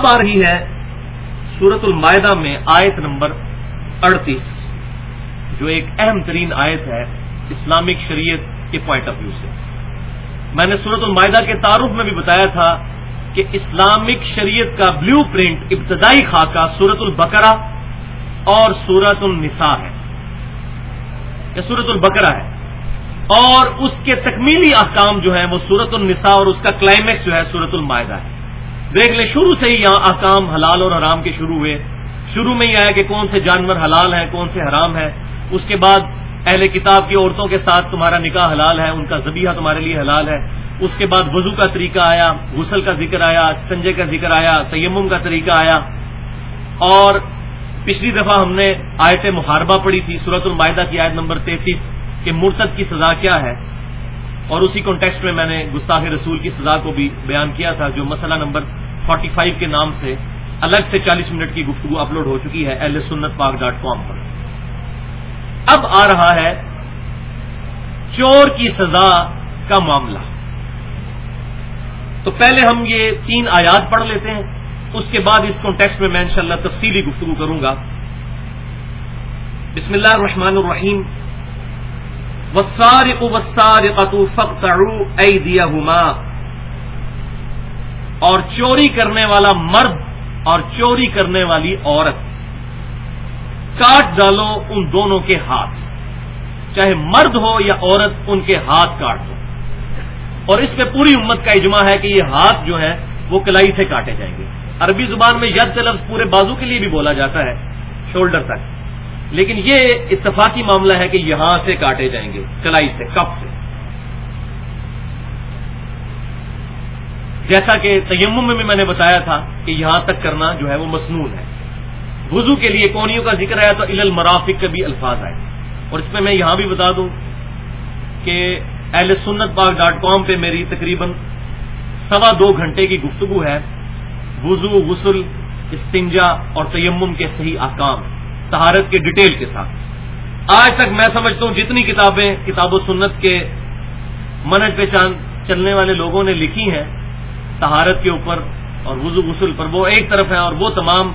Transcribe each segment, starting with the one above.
اب آ رہی ہے سورت المائدہ میں آیت نمبر اڑتیس، جو ایک اہم ترین آیت ہے اسلامک شریعت کے پوائنٹ آف ویو سے۔ میں نے سورت المائدہ کے تعارف میں بھی بتایا تھا کہ اسلامک شریعت کا بلیو پرنٹ ابتدائی خاکہ سورت البقرہ اور سورت النساء ہے۔ یا سورت البقرہ ہے۔ اور اس کے تکمیلی احکام جو ہیں وہ سورت النساء اور اس کا کلائمیکس جو ہے سورت المائدہ ہے۔ دیکھ لیں، شروع سے ہی یہاں احکام حلال اور حرام کے شروع ہوئے۔ شروع میں ہی آیا کہ کون سے جانور حلال ہیں، کون سے حرام ہے اس کے بعد اہل کتاب کی عورتوں کے ساتھ تمہارا نکاح حلال ہے، ان کا ذبیحہ تمہارے لیے حلال ہے۔ اس کے بعد وضو کا طریقہ آیا، غسل کا ذکر آیا، سنجے کا ذکر آیا، تیمم کا طریقہ آیا۔ اور پچھلی دفعہ ہم نے آیت محاربہ پڑھی تھی سورت المائدہ کی آیت نمبر تینتیس، کہ مرتد کی سزا کیا ہے۔ اور اسی کانٹیکسٹ میں میں نے گستاخ رسول کی سزا کو بھی بیان کیا تھا، جو مسئلہ نمبر 45 کے نام سے الگ سے چالیس منٹ کی گفتگو اپلوڈ ہو چکی ہے ایل سنت پاک ڈاٹ کام پر۔ اب آ رہا ہے چور کی سزا کا معاملہ۔ تو پہلے ہم یہ تین آیات پڑھ لیتے ہیں، اس کے بعد اس کانٹیکسٹ میں میں انشاءاللہ تفصیلی گفتگو کروں گا۔ بسم اللہ الرحمن الرحیم۔ وسارق وسارقۃ فقطعوا ایدیہما اور چوری کرنے والا مرد اور چوری کرنے والی عورت۔ کاٹ ڈالو ان دونوں کے ہاتھ۔ چاہے مرد ہو یا عورت، ان کے ہاتھ کاٹ دو۔ اور اس میں پوری امت کا اجماع ہے کہ یہ ہاتھ جو ہے، وہ کلائی سے کاٹے جائیں گے۔ عربی زبان میں ید لفظ پورے بازو کے لیے بھی بولا جاتا ہے، شولڈر تک۔ لیکن یہ اتفاقی معاملہ ہے کہ یہاں سے کاٹے جائیں گے، کلائی سے کپ سے۔ جیسا کہ تیمم میں بھی میں نے بتایا تھا کہ یہاں تک کرنا جو ہے وہ مصنون ہے۔ وضو کے لیے کونیوں کا ذکر آیا تو ال المرافق کے بھی الفاظ آئے۔ اور اس میں میں یہاں بھی بتا دوں کہ اہل سنت پاک ڈاٹ کام پہ میری تقریباً سوا دو گھنٹے کی گفتگو ہے۔ وضو، غسل، استنجا اور تیمم کے صحیح احکام تہارت کے ڈیٹیل کے ساتھ۔ آج تک میں سمجھتا ہوں جتنی کتابیں کتاب و سنت کے منج پہ چلنے والے لوگوں نے لکھی ہیں تہارت کے اوپر اور وضو غسل پر وہ ایک طرف ہے اور وہ تمام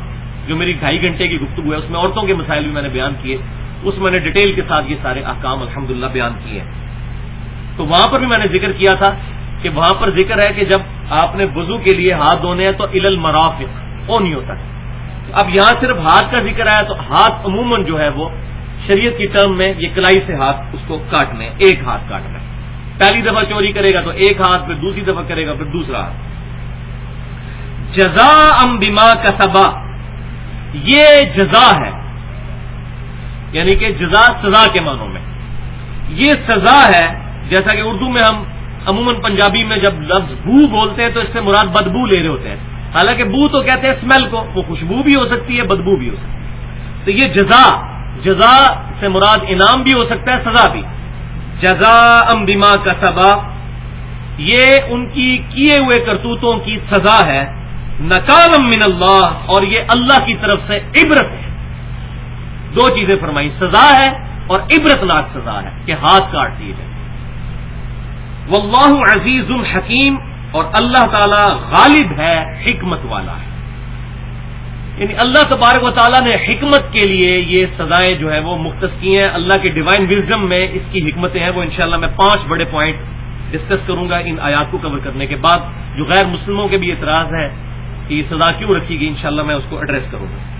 جو میری ڈھائی گھنٹے کی گفتگو ہے، اس میں عورتوں کے مسائل بھی میں نے بیان کیے۔ اس میں نے ڈیٹیل کے ساتھ یہ سارے احکام الحمد بیان کیے ہیں۔ تو وہاں پر بھی میں نے ذکر کیا تھا کہ وہاں پر ذکر ہے کہ جب آپ نے وضو کے لیے ہاتھ دھونے ہیں تو ال المرافق، وہ نہیں ہوتا۔ اب یہاں صرف ہاتھ کا ذکر آیا تو ہاتھ عموماً جو ہے وہ شریعت کی ٹرم میں یہ کلائی سے ہاتھ اس کو کاٹنے، ایک ہاتھ کاٹنا۔ ہے پہلی دفعہ چوری کرے گا تو ایک ہاتھ، پھر دوسری دفعہ کرے گا، پھر دوسرا ہاتھ۔ جزا ام بیما کا سبا یہ جزا ہے۔ یعنی کہ جزا سزا کے معنوں میں۔ یہ سزا ہے، جیسا کہ اردو میں ہم عموماً پنجابی میں جب لفظ بو بولتے ہیں تو اس سے مراد بدبو لے رہے ہوتے ہیں۔ حالانکہ بو تو کہتے ہیں اسمیل کو، وہ خوشبو بھی ہو سکتی ہے، بدبو بھی ہو سکتی ہے۔ تو یہ جزا جزا سے مراد انعام بھی ہو سکتا ہے، سزا بھی۔ جزا ام بیما کا سبا یہ ان کی کیے ہوئے کرتوتوں کی سزا ہے۔ نکالم من اللہ اور یہ اللہ کی طرف سے عبرت ہے۔ دو چیزیں فرمائی، سزا ہے اور عبرت ناک سزا ہے کہ ہاتھ کاٹ دیے جائیں۔ واللہ عزیز الحکیم اور اللہ تعالی غالب ہے، حکمت والا ہے۔ یعنی اللہ تبارک و تعالیٰ نے حکمت کے لیے یہ سزائیں جو ہے وہ مختص کی ہیں۔ اللہ کے ڈیوائن وزڈم میں اس کی حکمتیں ہیں۔ وہ انشاءاللہ میں پانچ بڑے پوائنٹ ڈسکس کروں گا ان آیات کو کور کرنے کے بعد۔ جو غیر مسلموں کے بھی اعتراض ہے کہ یہ سزا کیوں رکھی گئی؟ انشاءاللہ میں اس کو ایڈریس کروں گا۔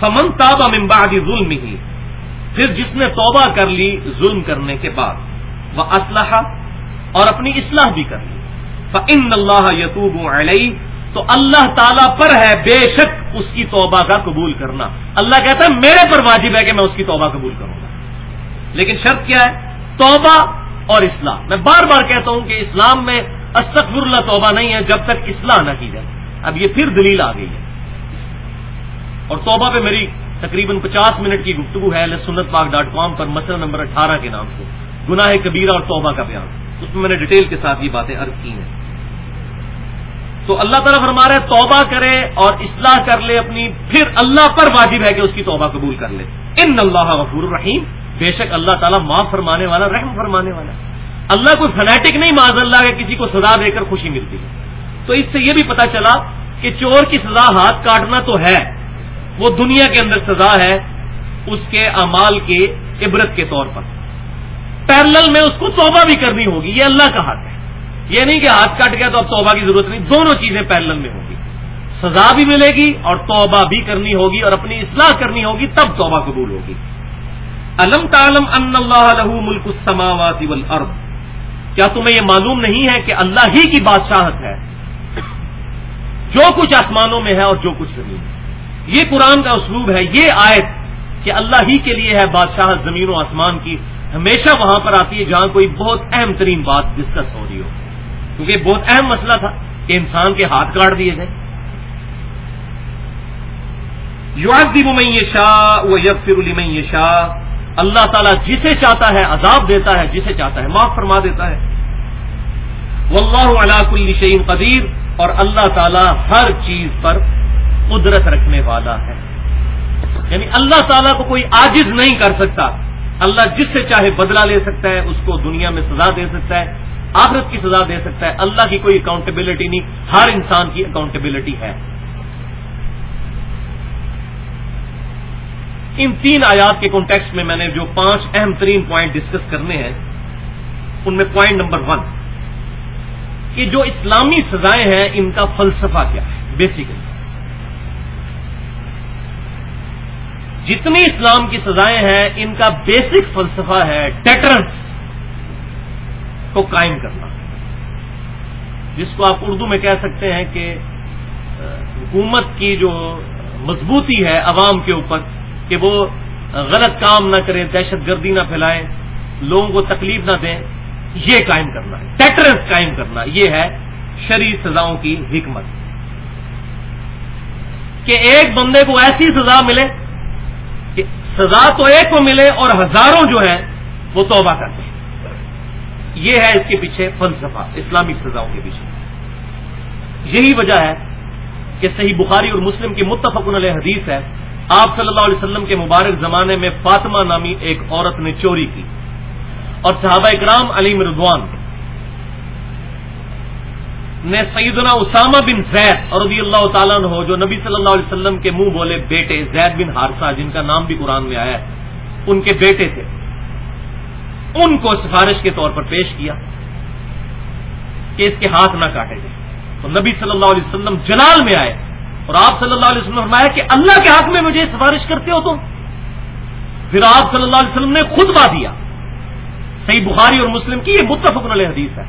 فمن تابا ممبادی ظلم ہی پھر جس نے توبہ کر لی ظلم کرنے کے بعد وہ اسلحہ اور اپنی اصلاح بھی کر لی۔ فن اللہ یتوب علیہ تو اللہ تعالیٰ پر ہے بے شک اس کی توبہ کا قبول کرنا۔ اللہ کہتا ہے میرے پر واجب ہے کہ میں اس کی توبہ قبول کروں گا۔ لیکن شرط کیا ہے؟ توبہ اور اصلاح۔ میں بار بار کہتا ہوں کہ اسلام میں استغفر اللہ توبہ نہیں ہے جب تک اصلاح نہ کی جائے۔ اب یہ پھر دلیل آ گئی ہے۔ اور توبہ پہ میری تقریباً پچاس منٹ کی گفتگو ہے سنت پاک ڈاٹ کام پر مسئلہ نمبر اٹھارہ کے نام سے۔ گناہ کبیرہ اور توبہ کا بیان۔ اس میں میں نے ڈیٹیل کے ساتھ یہ باتیں عرض کی ہیں۔ تو اللہ تعالیٰ فرما رہے توبہ کرے اور اصلاح کر لے اپنی۔ پھر اللہ پر واجب ہے کہ اس کی توبہ قبول کر لے۔ ان اللہ غفور الرحیم۔ بے شک اللہ تعالیٰ معاف فرمانے والا، رحم فرمانے والا۔ اللہ کوئی فنیٹک نہیں معذ اللہ کہ کسی کو سزا دے کر خوشی ملتی۔ ہے تو اس سے یہ بھی پتا چلا کہ چور کی سزا ہاتھ کاٹنا تو ہے۔ وہ دنیا کے اندر سزا ہے اس کے امال کے عبرت کے طور پر۔ پیرل میں اس کو توبہ بھی کرنی ہوگی، یہ اللہ کا حق ہے۔ یہ نہیں کہ ہاتھ کاٹ گیا تو اب توبہ کی ضرورت نہیں، دونوں چیزیں پیرل میں ہوگی۔ سزا بھی ملے گی اور توبہ بھی کرنی ہوگی اور اپنی اصلاح کرنی ہوگی، تب توبہ قبول ہوگی۔ علم تعلم ان اللہ له ملک السماوات والارض کیا تمہیں یہ معلوم نہیں ہے کہ اللہ ہی کی بادشاہت ہے؟ جو کچھ آسمانوں میں ہے اور جو کچھ زمین میں یہ قرآن کا اسلوب ہے، یہ آیت کہ اللہ ہی کے لیے ہے بادشاہت زمین و آسمان کی، ہمیشہ وہاں پر آتی ہے جہاں کوئی بہت اہم ترین بات ڈسکس ہو رہی ہو۔ کیونکہ بہت اہم مسئلہ تھا کہ انسان کے ہاتھ کاٹ دیے گئے۔ یوازی من شاہ وہ یب فر شاہ اللہ تعالیٰ جسے چاہتا ہے عذاب دیتا ہے، جسے چاہتا ہے معاف فرما دیتا ہے۔ واللہ علا کل شعین قدیر، اور اللہ تعالیٰ ہر چیز پر قدرت رکھنے والا ہے۔ یعنی اللہ تعالیٰ کو کوئی عاجز نہیں کر سکتا۔ اللہ جس سے چاہے بدلہ لے سکتا ہے، اس کو دنیا میں سزا دے سکتا ہے، آخرت کی سزا دے سکتا ہے۔ اللہ کی کوئی اکاؤنٹیبلٹی نہیں، ہر انسان کی اکاؤنٹیبلٹی ہے۔ ان تین آیات کے کانٹیکس میں میں نے جو پانچ اہم ترین پوائنٹ ڈسکس کرنے ہیں، ان میں پوائنٹ نمبر ون کہ جو اسلامی سزائیں ہیں، ان کا فلسفہ کیا ہے بیسیکلی جتنی اسلام کی سزائیں ہیں، ان کا بیسک فلسفہ ہے ڈیٹرنس کو قائم کرنا۔ جس کو آپ اردو میں کہہ سکتے ہیں کہ حکومت کی جو مضبوطی ہے، عوام کے اوپر کہ وہ غلط کام نہ کریں، دہشت گردی نہ پھیلائیں، لوگوں کو تکلیف نہ دیں، یہ قائم کرنا ہے ٹیٹرنس قائم کرنا یہ ہے شری سزاؤں کی حکمت۔ کہ ایک بندے کو ایسی سزا ملے کہ سزا تو ایک کو ملے اور ہزاروں جو ہیں وہ توبہ کرتے ہیں یہ ہے اس کے پیچھے فلسفہ، اسلامی سزاؤں کے پیچھے۔ یہی وجہ ہے کہ صحیح بخاری اور مسلم کی متفق علیہ حدیث ہے آپ صلی اللہ علیہ وسلم کے مبارک زمانے میں فاطمہ نامی ایک عورت نے چوری کی اور صحابہ اکرام علی مردوان نے سیدنا اسامہ بن زید اور رضی اللہ تعالیٰ ہو جو نبی صلی اللہ علیہ وسلم کے منہ بولے بیٹے زید بن ہارسا جن کا نام بھی قرآن میں آیا ہے، ان کے بیٹے تھے۔ ان کو سفارش کے طور پر پیش کیا کہ اس کے ہاتھ نہ کاٹے گئے تو نبی صلی اللہ علیہ وسلم جلال میں آئے۔ اور آپ صلی اللہ علیہ وسلم نے فرمایا کہ اللہ کے حق میں مجھے سفارش کرتے ہو تم۔ پھر آپ صلی اللہ علیہ وسلم نے خود با دیا۔ صحیح بخاری اور مسلم کی یہ متفق علیہ حدیث ہے۔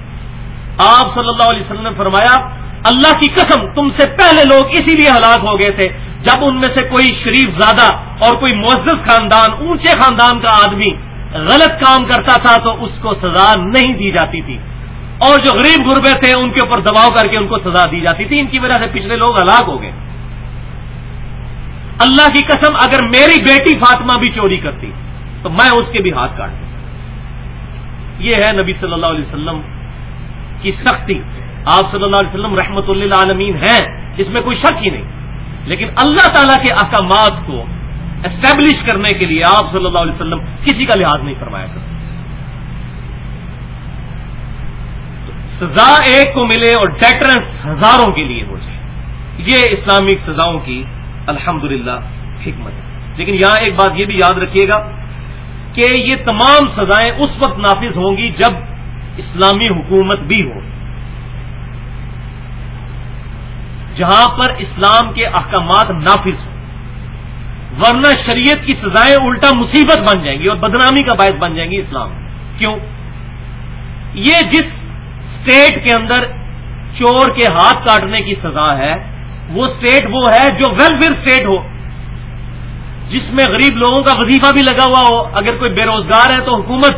آپ صلی اللہ علیہ وسلم نے فرمایا، اللہ کی قسم، تم سے پہلے لوگ اسی لیے ہلاک ہو گئے تھے۔ جب ان میں سے کوئی شریف زادہ اور کوئی معزز خاندان، اونچے خاندان کا آدمی غلط کام کرتا تھا تو اس کو سزا نہیں دی جاتی تھی۔ اور جو غریب غربے تھے ان کے اوپر دباؤ کر کے ان کو سزا دی جاتی تھی، ان کی وجہ سے پچھلے لوگ ہلاک ہو گئے۔ اللہ کی قسم، اگر میری بیٹی فاطمہ بھی چوری کرتی، تو میں اس کے بھی ہاتھ کاٹ یہ ہے نبی صلی اللہ علیہ وسلم کی سختی۔ آپ صلی اللہ علیہ وسلم رحمت اللہ عالمین ہیں، اس میں کوئی شک ہی نہیں۔ لیکن اللہ تعالیٰ کے احکامات کو اسٹیبلش کرنے کے لیے آپ صلی اللہ علیہ وسلم کسی کا لحاظ نہیں فرمایا کرتے۔ سزا ایک کو ملے اور ڈیٹرنس ہزاروں کے لیے ہو جائے۔ یہ اسلامک سزاؤں کی الحمد حکمت ہے۔ لیکن یہاں ایک بات یہ بھی یاد رکھیے گا کہ یہ تمام سزائیں اس وقت نافذ ہوں گی جب اسلامی حکومت بھی ہو۔ جہاں پر اسلام کے احکامات نافذ ہوں۔ ورنہ شریعت کی سزائیں الٹا مصیبت بن جائیں گی اور بدنامی کا باعث بن جائیں گی اسلام۔ کیوں؟ یہ جس اسٹیٹ کے اندر چور کے ہاتھ کاٹنے کی سزا ہے۔ وہ اسٹیٹ وہ ہے جو ویلفیئر اسٹیٹ ہو، جس میں غریب لوگوں کا وظیفہ بھی لگا ہوا ہو۔ اگر کوئی بے روزگار ہے تو حکومت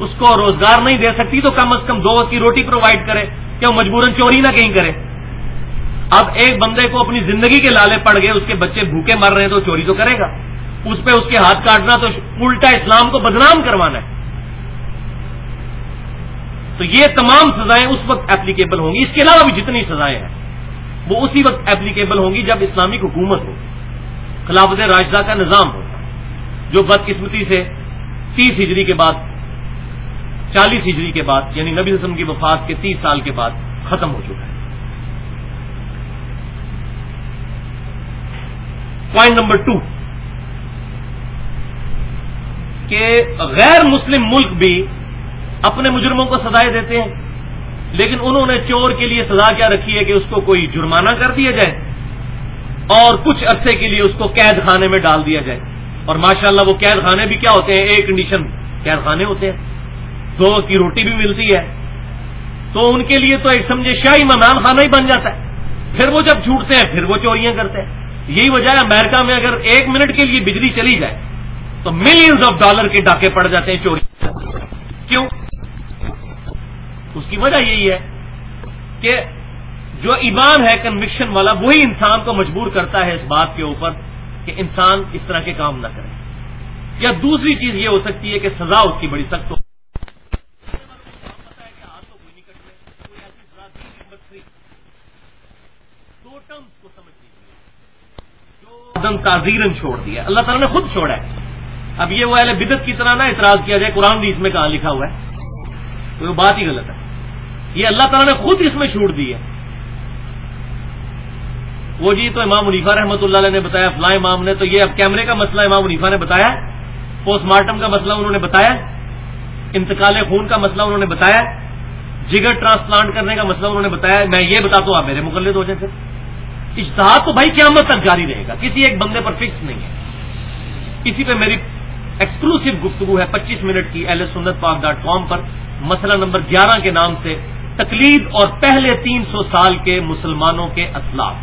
اس کو روزگار نہیں دے سکتی، تو کم از کم دو وقت کی روٹی پرووائڈ کرے کہ وہ مجبوراً چوری نہ کہیں کرے۔ اب ایک بندے کو اپنی زندگی کے لالے پڑ گئے، اس کے بچے بھوکے مر رہے ہیں تو چوری تو کرے گا۔ اس پہ اس کے ہاتھ کاٹنا تو الٹا اسلام کو بدنام کروانا ہے۔ تو یہ تمام سزائیں اس وقت ایپلیکیبل ہوں گی۔ اس کے علاوہ بھی جتنی سزائیں ہیں، وہ اسی وقت اپلیکیبل ہوں گی جب اسلامی حکومت ہو، خلافت راجدہ کا نظام ہو، جو بدقسمتی سے تیس ہجری کے بعد، چالیس ہجری کے بعد یعنی نبی وسلم کی وفات کے تیس سال کے بعد ختم ہو چکا ہے۔ پوائنٹ نمبر ٹو کہ غیر مسلم ملک بھی اپنے مجرموں کو سزائے دیتے ہیں۔ لیکن انہوں نے چور کے لیے سزا کیا رکھی ہے کہ اس کو کوئی جرمانہ کر دیا جائے اور کچھ عرصے کے لیے اس کو قید خانے میں ڈال دیا جائے۔ اور ماشاءاللہ وہ قید خانے بھی کیا ہوتے ہیں؟ ایک کنڈیشن قید خانے ہوتے ہیں۔ دو کی روٹی بھی ملتی ہے۔ تو ان کے لیے تو ایک سمجھے شاہی مہمان خانہ ہی بن جاتا ہے۔ پھر وہ جب چھوٹتے ہیں، پھر وہ چوریاں کرتے ہیں۔ یہی وجہ ہے امریکہ میں اگر ایک منٹ کے لیے بجلی چلی جائے تو ملینز آف ڈالر کے ڈاکے پڑ جاتے ہیں چوری۔ کیوں؟ اس کی وجہ یہی ہے کہ جو ایمان ہے کنوکشن والا، وہی انسان کو مجبور کرتا ہے اس بات کے اوپر کہ انسان اس طرح کے کام نہ کرے۔ یا دوسری چیز یہ ہو سکتی ہے کہ سزا اس کی بڑی سخت ہو۔ تعزیرن چھوڑ دیا۔ اللہ تعالیٰ نے خود چھوڑا ہے۔ اب یہ وہ اہل بدت کی طرح نہ اعتراض کیا جائے، قرآن بھی اس میں کہاں لکھا ہوا ہے؟ تو وہ بات ہی غلط ہے۔ یہ اللہ تعالیٰ نے خود اس میں چھوٹ دی ہے۔ وہ جی تو امام منیفا رحمۃ اللہ علیہ نے بتایا، فلاں امام نے، تو یہ اب کیمرے کا مسئلہ امام منیفا نے بتایا، پوسٹ مارٹم کا مسئلہ انہوں نے بتایا، انتقال خون کا مسئلہ انہوں نے بتایا، جگر ٹرانسپلانٹ کرنے کا مسئلہ انہوں نے بتایا، میں یہ بتا تو آپ میرے مقلد ہو جائیں پھر۔ اشتہار تو بھائی قیامت تک جاری رہے گا، کسی ایک بندے پر فکس نہیں ہے۔ کسی پہ میری ایکسکلوسو گفتگو ہے پچیس منٹ کی ایل سنت پاک ڈاٹ کام پر، مسئلہ نمبر گیارہ کے نام سے۔ تقلید اور پہلے تین سو سال کے مسلمانوں کے اطلاق۔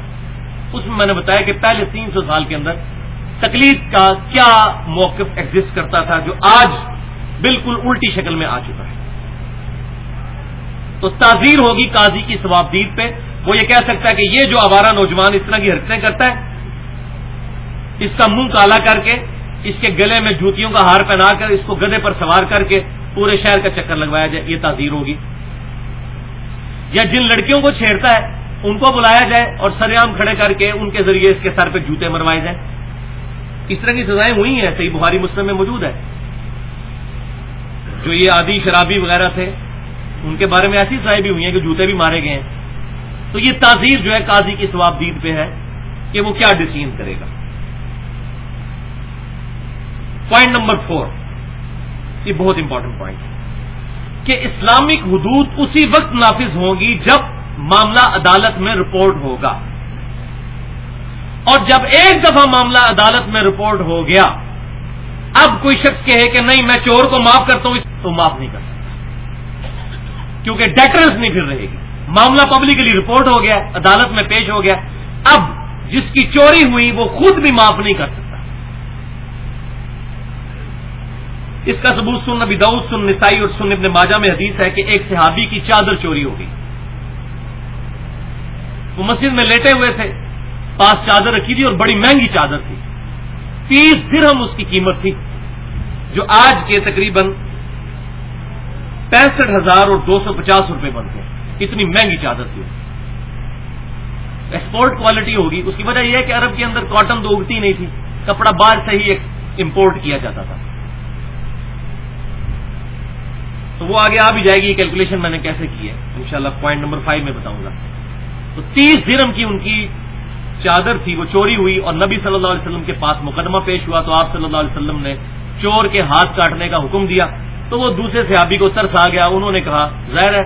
اس میں میں نے بتایا کہ پہلے تین سو سال کے اندر تقلید کا کیا موقف ایگزٹ کرتا تھا جو آج بالکل الٹی شکل میں آ چکا ہے۔ تو تعزیر ہوگی قاضی کی ثوابدید پہ۔ وہ یہ کہہ سکتا ہے کہ یہ جو آوارہ نوجوان اس طرح کی حرکتیں کرتا ہے، اس کا منہ کالا کر کے، اس کے گلے میں جوتیوں کا ہار پہنا کر، اس کو گدے پر سوار کر کے پورے شہر کا چکر لگوایا جائے، یہ تعزیر ہوگی۔ یا جن لڑکیوں کو چھیڑتا ہے، ان کو بلایا جائے اور سریام کھڑے کر کے ان کے ذریعے اس کے سر پہ جوتے مروائے جائیں۔ اس طرح کی سزائیں ہوئی ہیں، صحیح بخاری مسلم میں موجود ہے۔ جو یہ آدی شرابی وغیرہ تھے، ان کے بارے میں ایسی سزائیں بھی ہوئی ہیں کہ جوتے بھی مارے گئے ہیں۔ تو یہ تعزیر جو ہے قاضی کی ثواب دید پہ ہے کہ وہ کیا ڈسیزن کرے گا۔ پوائنٹ نمبر فور یہ بہت امپورٹنٹ پوائنٹ ہے۔ کہ اسلامک حدود اسی وقت نافذ ہوں گی جب معاملہ عدالت میں رپورٹ ہوگا۔ اور جب ایک دفعہ معاملہ عدالت میں رپورٹ ہو گیا، اب کوئی شخص کہے کہ نہیں، میں چور کو معاف کرتا ہوں، تو معاف نہیں کر سکتا۔ کیونکہ ڈیٹرنس نہیں پھر رہے گی۔ معاملہ پبلکلی رپورٹ ہو گیا، عدالت میں پیش ہو گیا۔ اب جس کی چوری ہوئی، وہ خود بھی معاف نہیں کر سکتا۔ اس کا ثبوت سن نبی دعود سن نسائی اور سن ابن ماجہ میں حدیث ہے کہ ایک صحابی کی چادر چوری ہو گئی۔ وہ مسجد میں لیٹے ہوئے تھے، پاس چادر رکھی تھی اور بڑی مہنگی چادر تھی۔ تیس درہم اس کی قیمت تھی، جو آج کے تقریباً پینسٹھ ہزار اور دو سو پچاس روپے بنتے ہیں۔ اتنی مہنگی چادر تھی۔ ایکسپورٹ کوالٹی ہوگی۔ اس کی وجہ یہ ہے کہ عرب کے اندر کاٹن تو اگتی نہیں تھی۔ کپڑا باہر سے ہی امپورٹ کیا جاتا تھا۔ تو وہ آگے آ بھی جائے گی، یہ کیلکولیشن میں نے کیسے کی ہے؟ انشاءاللہ پوائنٹ نمبر فائیو میں بتاؤں گا۔ تو تیس درم کی ان کی چادر تھی، وہ چوری ہوئی اور نبی صلی اللہ علیہ وسلم کے پاس مقدمہ پیش ہوا تو آپ صلی اللہ علیہ وسلم نے چور کے ہاتھ کاٹنے کا حکم دیا۔ تو وہ دوسرے صحابی کو ترس آ گیا، انہوں نے کہا، ظاہر ہے،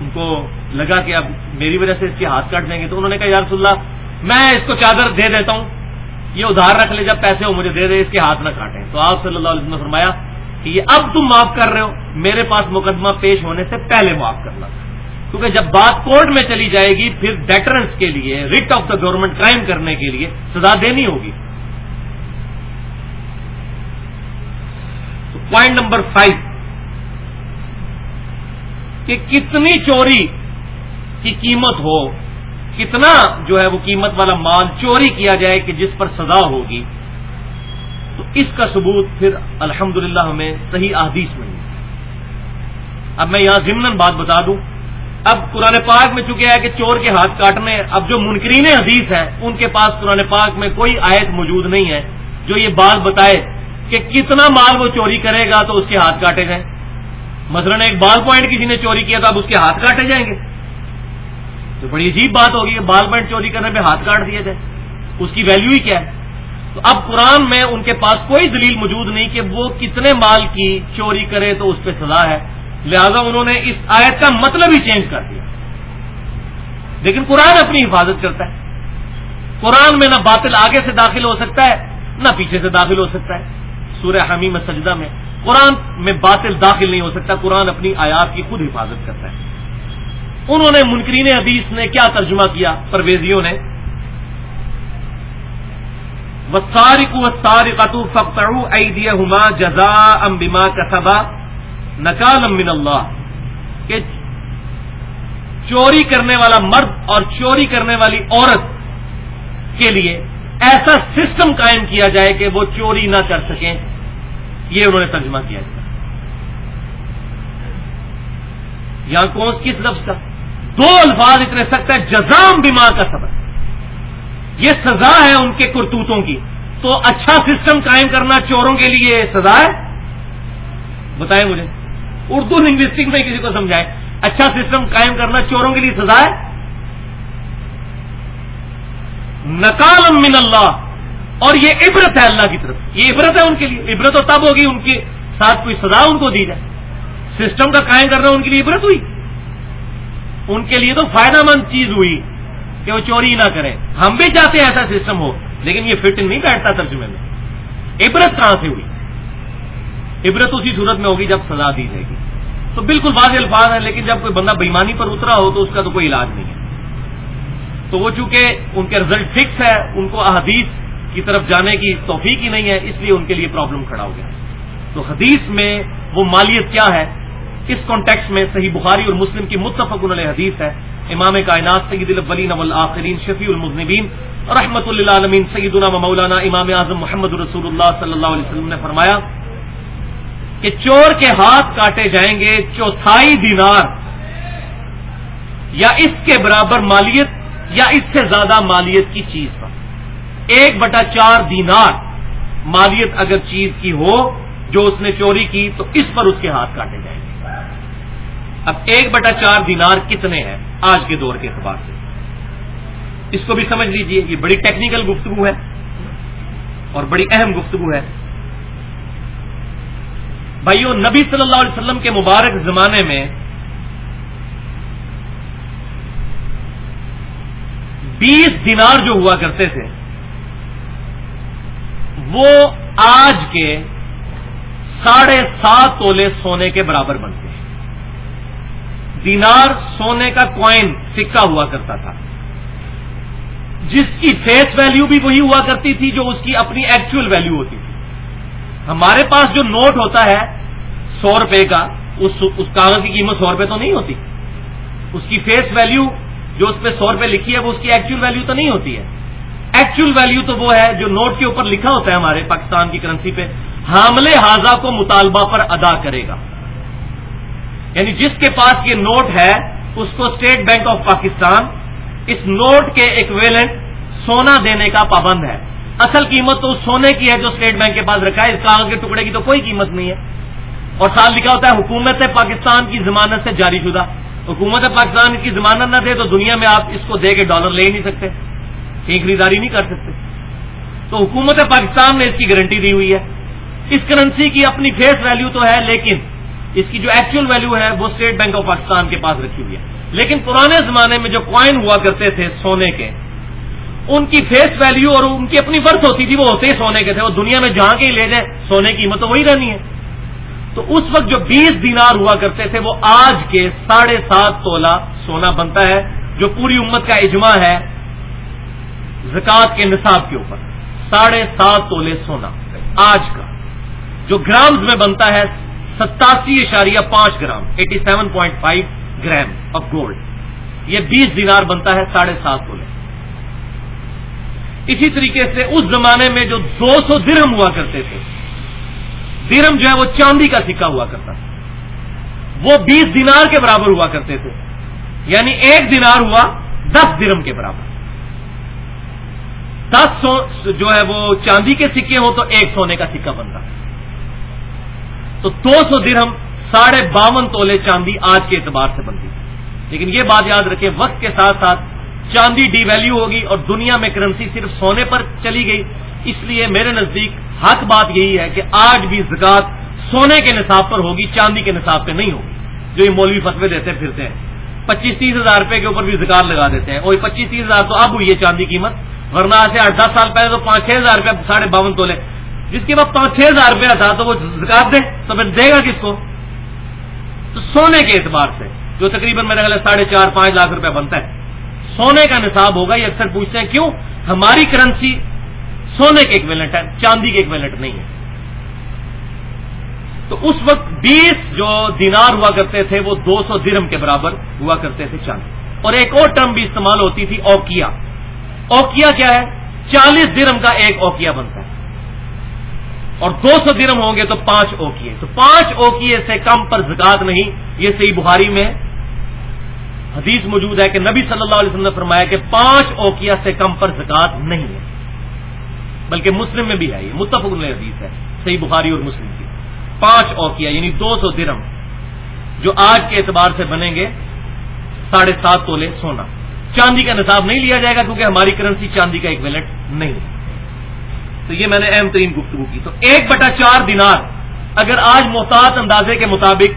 ان کو لگا کہ اب میری وجہ سے اس کے ہاتھ کاٹ دیں گے۔ تو انہوں نے کہا یار اللہ، میں اس کو چادر دے دیتا ہوں، یہ ادھار رکھ لے، جب پیسے ہو مجھے دے دے، اس کے ہاتھ نہ کاٹیں۔ تو آپ صلی اللہ علیہ وسلم نے فرمایا کہ یہ اب تم معاف کر رہے ہو، میرے پاس مقدمہ پیش ہونے سے پہلے معاف کرنا تھا کیونکہ جب بات کورٹ میں چلی جائے گی، پھر ڈیٹرنس کے لیے rate of the government crime کرنے کے لیے سزا دینی ہوگی۔ پوائنٹ نمبر فائیو کہ کتنی چوری کی قیمت ہو، کتنا جو ہے وہ قیمت والا مال چوری کیا جائے کہ جس پر سزا ہوگی۔ تو اس کا ثبوت پھر الحمد ہمیں صحیح احادیث میں اب میں یہاں ضمن بات بتا دوں۔ اب قرآن پاک میں چکے ہے کہ چور کے ہاتھ کاٹنے، اب جو منکرین حدیث ہیں، ان کے پاس قرآن پاک میں کوئی آیت موجود نہیں ہے جو یہ بات بتائے کہ کتنا مال وہ چوری کرے گا تو اس کے ہاتھ کاٹے جائیں۔ مثلاً ایک بال پوائنٹ کسی نے چوری کیا تھا اب اس کے ہاتھ کاٹے جائیں گے۔ تو بڑی عجیب بات ہوگی کہ بال پوائنٹ چوری کرنے پہ ہاتھ کاٹ دیا جائے۔ اس کی ویلیو ہی کیا ہے؟ تو اب قرآن میں ان کے پاس کوئی دلیل موجود نہیں کہ وہ کتنے مال کی چوری کرے تو اس پہ سزا ہے۔ لہذا انہوں نے اس آیت کا مطلب ہی چینج کر دیا۔ لیکن قرآن اپنی حفاظت کرتا ہے۔ قرآن میں نہ باطل آگے سے داخل ہو سکتا ہے، نہ پیچھے سے داخل ہو سکتا ہے۔ سورہ حمیم سجدہ میں قرآن میں باطل داخل نہیں ہو سکتا، قرآن اپنی آیات کی خود حفاظت کرتا ہے۔ انہوں نے منکرین حدیث نے کیا ترجمہ کیا؟ پرویزیوں نے۔ جزا ام بیما کا نکال من اللہ کہ چوری کرنے والا مرد اور چوری کرنے والی عورت کے لیے ایسا سسٹم قائم کیا جائے کہ وہ چوری نہ کر سکیں۔ یہ انہوں نے ترجمہ کیا یہاں کون کس لفظ کا؟ دو الفاظ اتنے سخت ہے جزام بیمار کا سبق یہ سزا ہے ان کے کرتوتوں کی۔ تو اچھا سسٹم قائم کرنا چوروں کے لیے سزا ہے؟ بتائیں مجھے۔ اردو لنگوسٹک میں کسی کو سمجھائے اچھا سسٹم قائم کرنا چوروں کے لیے سزا ہے؟ نکال من اللہ۔ اور یہ عبرت ہے اللہ کی طرف۔ یہ عبرت ہے ان کے لیے۔ عبرت تو تب ہوگی ان کے ساتھ کوئی سزا ان کو دی جائے۔ سسٹم کا قائم کرنا ان کے لیے عبرت ہوئی۔ ان کے لیے تو فائدہ مند چیز ہوئی۔ کہ وہ چوری نہ کریں ہم بھی چاہتے ہیں ایسا سسٹم ہو، لیکن یہ فٹ نہیں بیٹھتا ترجمے میں۔ عبرت کہاں سے ہوئی؟ عبرت اسی صورت میں ہوگی جب سزا دی جائے گی۔ تو بالکل واضح الفاظ ہے لیکن جب کوئی بندہ بےمانی پر اترا ہو تو اس کا تو کوئی علاج نہیں ہے۔ تو وہ چونکہ ان کے رزلٹ فکس ہے، ان کو احادیث کی طرف جانے کی توفیق ہی نہیں ہے، اس لیے ان کے لیے پرابلم کھڑا ہو گیا۔ تو حدیث میں وہ مالیت کیا ہے؟ اس کانٹیکس میں صحیح بخاری اور مسلم کی متفق علیہ حدیث ہے۔ امام کائنات سید الاولین والآخرین شفیع المذنبین، رحمت اللہ عالمین سیدنا مولانا امام اعظم محمد رسول اللہ صلی اللہ علیہ وسلم نے فرمایا کہ چور کے ہاتھ کاٹے جائیں گے چوتھائی دینار، یا اس کے برابر مالیت یا اس سے زیادہ مالیت کی چیز پر۔ ایک بٹا چار دینار مالیت اگر چیز کی ہو، جو اس نے چوری کی تو اس پر اس کے ہاتھ کاٹے جائیں۔ گے اب ایک بٹا چار دینار کتنے ہیں آج کے دور کے اعتبار سے؟ اس کو بھی سمجھ لیجیے، یہ بڑی ٹیکنیکل گفتگو ہے اور بڑی اہم گفتگو ہے۔ بھائیو، نبی صلی اللہ علیہ وسلم کے مبارک زمانے میں بیس دینار جو ہوا کرتے تھے، وہ آج کے ساڑھے سات تولے سونے کے برابر بنتے دینار سونے کا کوائن سکہ ہوا کرتا تھا۔ جس کی فیس ویلیو بھی وہی ہوا کرتی تھی جو اس کی اپنی ایکچوئل ویلیو ہوتی تھی۔ ہمارے پاس جو نوٹ ہوتا ہے سو روپے کا، اس اس کاغذ کی قیمت سو روپے تو نہیں ہوتی۔ اس کی فیس ویلیو جو اس پہ سو روپے لکھی ہے، وہ اس کی ایکچوئل ویلیو تو نہیں ہوتی ہے۔ ایکچوئل ویلیو تو وہ ہے جو نوٹ کے اوپر لکھا ہوتا ہے ہمارے پاکستان کی کرنسی پہ۔ حاملے حاضہ کو مطالبہ پر ادا کرے گا۔ یعنی جس کے پاس یہ نوٹ ہے، اس کو اسٹیٹ بینک آف پاکستان اس نوٹ کے ایکویلنٹ سونا دینے کا پابند ہے۔ اصل قیمت تو اس سونے کی ہے جو اسٹیٹ بینک کے پاس رکھا ہے، اس کاغذ کے ٹکڑے کی تو کوئی قیمت نہیں ہے۔ اور ساتھ لکھا ہوتا ہے، حکومت پاکستان کی ضمانت سے جاری شدہ۔ حکومت پاکستان کی ضمانت نہ دے تو دنیا میں آپ اس کو دے کے ڈالر لے ہی نہیں سکتے۔ کہیں خریداری نہیں کر سکتے۔ تو حکومت پاکستان نے اس کی گارنٹی دی ہوئی ہے۔ اس کرنسی کی اپنی فیس ویلیو تو ہے، لیکن اس کی جو ایکچوئل ویلیو ہے وہ اسٹیٹ بینک آف پاکستان کے پاس رکھی ہوئی ہے۔ لیکن پرانے زمانے میں جو کوائن ہوا کرتے تھے سونے کے، ان کی فیس ویلیو اور ان کی اپنی برتھ ہوتی تھی وہ ہوتے ہی سونے کے تھے۔ وہ دنیا میں جہاں کے ہی لے جائیں، سونے کی قیمت تو وہی رہنی ہے۔ تو اس وقت جو بیس دینار ہوا کرتے تھے، وہ آج کے ساڑھے سات تولہ سونا بنتا ہے، جو پوری امت کا اجماع ہے زکات کے نصاب کے اوپر۔ ساڑھے سات تولے سونا، آج کا۔ جو گرامز میں بنتا ہے ستاسی اشاریہ پانچ gram eighty seven point five gram of gold یہ بیس دینار بنتا ہے ساڑھے سات تولے اسی طریقے سے اس زمانے میں جو دو سو درہم ہوا کرتے تھے درم جو ہے وہ چاندی کا سکہ ہوا کرتا تھا۔ وہ بیس دینار کے برابر ہوا کرتے تھے یعنی ایک دینار ہوا دس درم کے برابر۔ دس سو جو ہے وہ چاندی کے سکے ہوں تو ایک سونے کا سکہ بنتا۔ تو دو سو درم ساڑھے باون تولے چاندی آج کے اعتبار سے بنتی لیکن یہ بات یاد رکھیں، وقت کے ساتھ ساتھ چاندی ڈی ویلیو ہوگی اور دنیا میں کرنسی صرف سونے پر چلی گئی۔ اس لیے میرے نزدیک حق بات یہی ہے کہ آج بھی زکات سونے کے نصاب پر ہوگی، چاندی کے نصاب پہ نہیں ہوگی۔ جو یہ مولوی فتوے دیتے پھرتے ہیں۔ پچیس تیس ہزار روپے کے اوپر بھی زکات لگا دیتے ہیں۔ اور پچیس تیس ہزار تو اب ہوئی ہے چاندی قیمت۔ ورنہ سے آٹھ دس سال پہلے تو پانچ چھ ہزار روپے ساڑھے باون تولے۔ جس کے بعد پانچ چھ ہزار روپیہ تھا تو وہ زکات دے تو پھر دے گا کس کو؟ تو سونے کے اعتبار سے، جو تقریباً میرے خیال ہے ساڑھے چار، پانچ لاکھ روپے بنتا ہے۔ سونے کا نصاب ہوگا، یہ اکثر پوچھتے ہیں کیوں؟ ہماری کرنسی سونے کے ایکویلنٹ ہے، چاندی کے ایکویلنٹ نہیں ہے۔ تو اس وقت بیس جو دینار ہوا کرتے تھے، وہ دو سو درم کے برابر ہوا کرتے تھے چاندی۔ اور ایک اور ٹرم بھی استعمال ہوتی تھی اوکیا اوکیا کیا ہے؟ چالیس درم کا ایک اوکیا بنتا ہے۔ اور دو سو درم ہوں گے تو پانچ اوکیے تو پانچ اوکیے سے کم پر زکات نہیں۔ یہ صحیح بخاری میں حدیث موجود ہے کہ نبی صلی اللہ علیہ وسلم نے فرمایا کہ پانچ اوکیا سے کم پر زکات نہیں ہے۔ بلکہ مسلم میں بھی ہے۔ یہ متفق حدیث ہے۔ صحیح بخاری اور مسلم کی۔ پانچ اوکیا یعنی دو سو درم جو آج کے اعتبار سے بنیں گے، ساڑھے سات تولے سونا۔ چاندی کا نصاب نہیں لیا جائے گا کیونکہ ہماری کرنسی چاندی کا ایک ویلٹ نہیں ہے۔ تو یہ میں نے اہم ترین گفتگو کی۔ تو ایک بٹا چار دینار اگر آج محتاط اندازے کے مطابق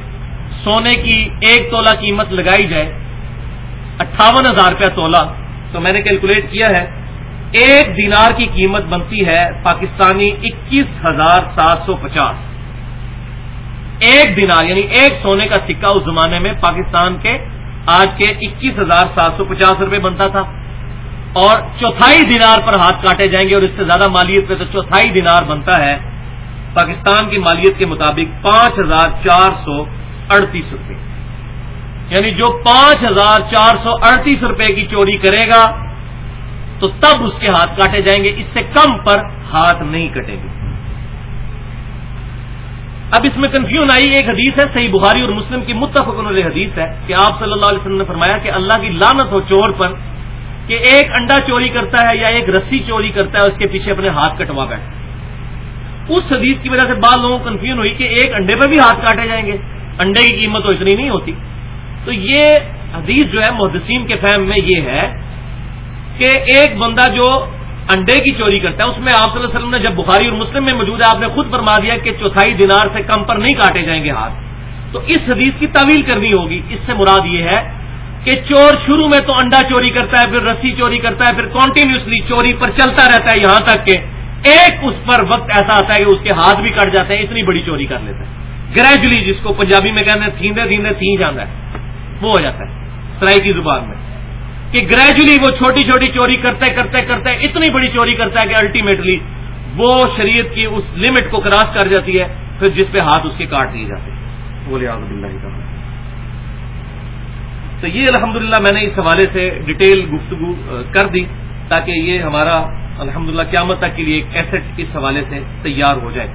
سونے کی ایک تولا قیمت لگائی جائے، اٹھاون ہزار روپیہ تولا تو میں نے کیلکولیٹ کیا ہے، ایک دینار کی قیمت بنتی ہے پاکستانی اکیس ہزار سات سو پچاس۔ ایک دینار یعنی ایک سونے کا سکہ اس زمانے میں پاکستان کے آج کے اکیس ہزار سات سو پچاس روپے بنتا تھا۔ اور چوتھائی دینار پر ہاتھ کاٹے جائیں گے اور اس سے زیادہ مالیت پہ تو چوتھائی دینار بنتا ہے۔ پاکستان کی مالیت کے مطابق پانچ ہزار چار سو اڑتیس روپے۔ یعنی جو پانچ ہزار چار سو اڑتیس روپے کی چوری کرے گا، تو تب اس کے ہاتھ کاٹے جائیں گے، اس سے کم پر ہاتھ نہیں کٹے گے اب اس میں کنفیوژن آئی، ایک حدیث ہے، صحیح بخاری اور مسلم کی متفق علیہ حدیث ہے کہ آپ صلی اللہ علیہ وسلم نے فرمایا کہ اللہ کی لانت ہو چور پر کہ ایک انڈا چوری کرتا ہے یا ایک رسی چوری کرتا ہے، اس کے پیچھے اپنے ہاتھ کٹوا بیٹھے اس حدیث کی وجہ سے بعض لوگوں کو کنفیوژن ہوئی کہ ایک انڈے پہ بھی ہاتھ کاٹے جائیں گے۔ انڈے کی قیمت تو اتنی نہیں ہوتی۔ تو یہ حدیث جو ہے، محدثین کے فہم میں یہ ہے کہ ایک بندہ جو انڈے کی چوری کرتا ہے، اس میں آپ صلی اللہ علیہ وسلم نے جب بخاری اور مسلم میں موجود ہے، آپ نے خود فرما دیا کہ چوتھائی دینار سے کم پر نہیں کاٹے جائیں گے ہاتھ۔ تو اس حدیث کی طویل کرنی ہوگی۔ اس سے مراد یہ ہے کہ چور شروع میں تو انڈا چوری کرتا ہے، پھر رسی چوری کرتا ہے، پھر کنٹینیوسلی چوری پر چلتا رہتا ہے یہاں تک کہ ایک اس پر وقت ایسا آتا ہے کہ اس کے ہاتھ بھی کٹ جاتے ہیں، اتنی بڑی چوری کر لیتا ہے۔ گریجولی جس کو پنجابی میں کہتے ہیں، تھیندے تھیندے تھی جانا ہے، وہ ہو جاتا ہے، سرائی کی زبان میں۔ کہ گریجولی وہ چھوٹی چھوٹی چوری کرتے کرتے کرتے اتنی بڑی چوری کرتا ہے کہ الٹیمیٹلی وہ شریعت کی اس لمٹ کو کراس کر جاتی ہے، پھر جس پہ ہاتھ اس کے کاٹ دیے جاتے ہیں۔ بولے آزم اللہ تو یہ الحمدللہ میں نے اس حوالے سے ڈیٹیل گفتگو کر دی تاکہ یہ ہمارا الحمدللہ قیامت تک کے لیے ایک ایسٹ اس حوالے سے تیار ہو جائے۔